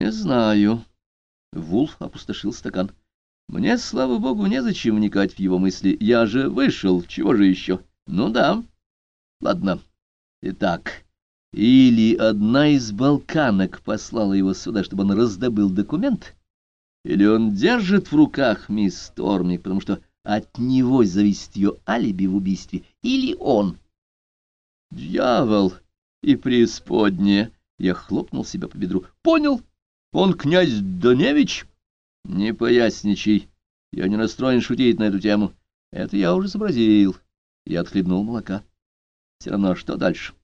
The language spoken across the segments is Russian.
Не знаю. Вулф опустошил стакан. Мне, слава богу, незачем вникать в его мысли. Я же вышел, чего же еще? Ну да. Ладно. Итак, или одна из балканок послала его сюда, чтобы он раздобыл документ, или он держит в руках мисс Тормик, потому что от него зависит ее алиби в убийстве, или он. Дьявол и преисподняя! Я хлопнул себя по бедру. Понял? Он князь Доневич? Не поясничай. Я не настроен шутить на эту тему. Это я уже сообразил. Я отхлебнул молока. Все равно, что дальше?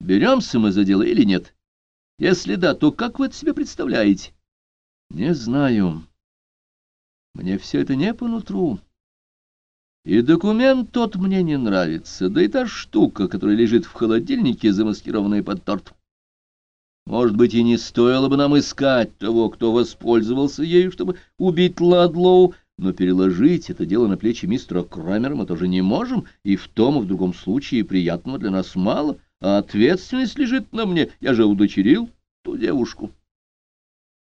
Беремся мы за дело или нет? Если да, то как вы это себе представляете? Не знаю. Мне все это не по нутру. И документ тот мне не нравится, да и та штука, которая лежит в холодильнике, замаскированная под торт. Может быть, и не стоило бы нам искать того, кто воспользовался ею, чтобы убить Ладлоу, но переложить это дело на плечи мистера Крамера мы тоже не можем, и в том и в другом случае приятного для нас мало, а ответственность лежит на мне, я же удочерил ту девушку.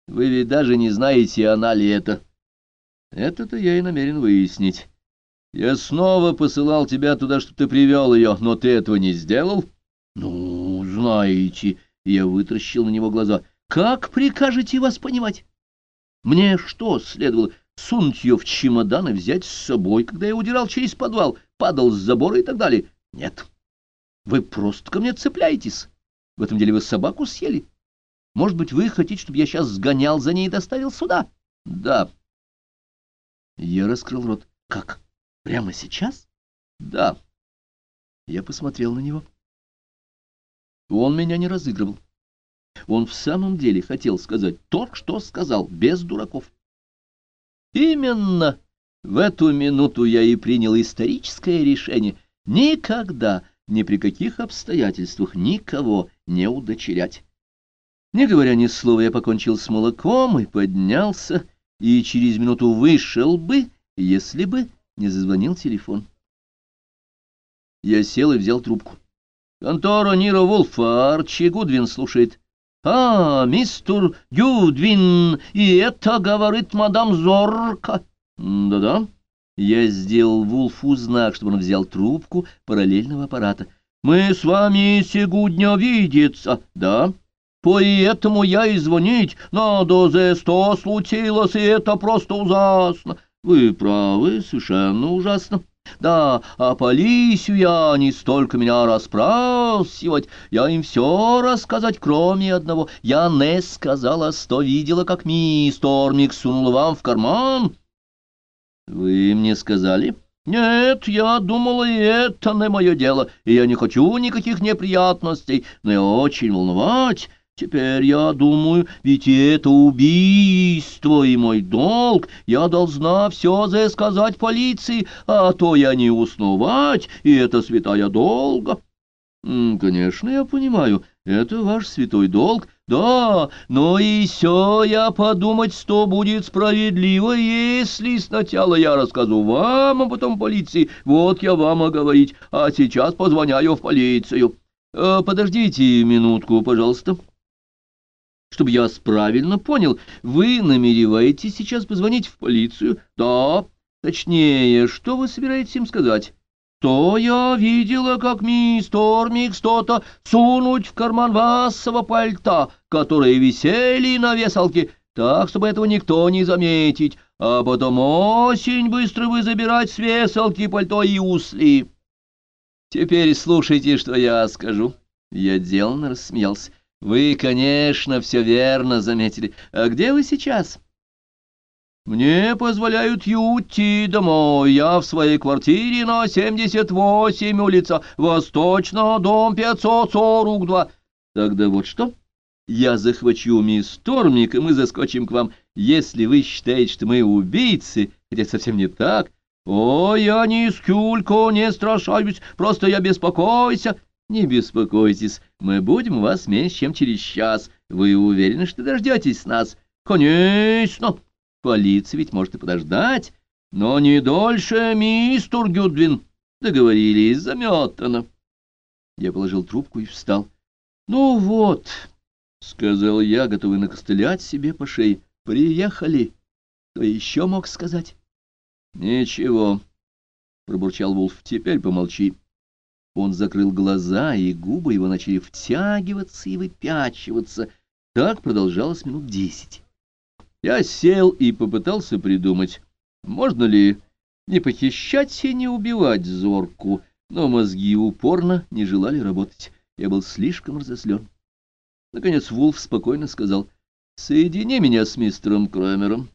Вы ведь даже не знаете, она ли это. Это-то я и намерен выяснить. Я снова посылал тебя туда, чтобы ты привел ее, но ты этого не сделал? Ну, знаете... Я вытращил на него глаза. «Как прикажете вас понимать? Мне что, следовало сунуть ее в чемодан и взять с собой, когда я удирал через подвал, падал с забора и так далее? Нет. Вы просто ко мне цепляетесь. В этом деле вы собаку съели. Может быть, вы хотите, чтобы я сейчас сгонял за ней и доставил сюда? Да. Я раскрыл рот. Как? Прямо сейчас? Да. Я посмотрел на него. Он меня не разыгрывал. Он в самом деле хотел сказать то, что сказал, без дураков. Именно в эту минуту я и принял историческое решение никогда, ни при каких обстоятельствах никого не удочерять. Не говоря ни слова, я покончил с молоком и поднялся, и через минуту вышел бы, если бы не зазвонил телефон. Я сел и взял трубку. Контора Нира Вулфа, Арчи Гудвин слушает. «А, мистер Гудвин, и это, говорит мадам Зорка». «Да-да». Я сделал Вулфу знак, чтобы он взял трубку параллельного аппарата. «Мы с вами сегодня видеться, да? Поэтому я и звонить. Надо за сто случилось, и это просто ужасно». «Вы правы, совершенно ужасно». Да, а полицию я не столько меня расспрашивать, я им все рассказать, кроме одного. Я не сказала, что видела, как мисс Тормик сунул вам в карман. Вы мне сказали? Нет, я думала, и это не мое дело, и я не хочу никаких неприятностей, но я очень волновать. Теперь я думаю, ведь это убийство и мой долг. Я должна все сказать полиции, а то я не уснувать, и это святая долга. Конечно, я понимаю, это ваш святой долг. Да, но и все я подумать, что будет справедливо, если сначала я расскажу вам, а потом полиции. Вот я вам оговорить, а сейчас позвоняю в полицию. Э, подождите минутку, пожалуйста. Чтобы я вас правильно понял, вы намереваетесь сейчас позвонить в полицию? Да. Точнее, что вы собираетесь им сказать? То я видела, как мисс Тормик что-то сунуть в карман вассового пальта, которые висели на вешалке, так, чтобы этого никто не заметить, а потом осень быстро вы забирать с вешалки пальто и усли. Теперь слушайте, что я скажу. Я деланно рассмеялся. Вы, конечно, все верно заметили. А где вы сейчас? Мне позволяют уйти домой. Я в своей квартире на 78 улица, Восточно, дом 542. Тогда вот что? Я захвачу мисс Тормик, и мы заскочим к вам. Если вы считаете, что мы убийцы, хотя совсем не так, о, я нисколько не страшаюсь, просто я беспокойся. Не беспокойтесь, мы будем вас меньше, чем через час. Вы уверены, что дождетесь нас? Конечно. Полиция ведь может и подождать, но не дольше, мистер Гюдвин. Договорились, заметано. Я положил трубку и встал. Ну вот, сказал я, готовый накостылять себе по шее. Приехали. Кто еще мог сказать? Ничего, пробурчал Вулф. Теперь помолчи. Он закрыл глаза, и губы его начали втягиваться и выпячиваться. Так продолжалось минут десять. Я сел и попытался придумать, можно ли не похищать и не убивать зорку, но мозги упорно не желали работать. Я был слишком разослен. Наконец Вулф спокойно сказал, «Соедини меня с мистером Кромером».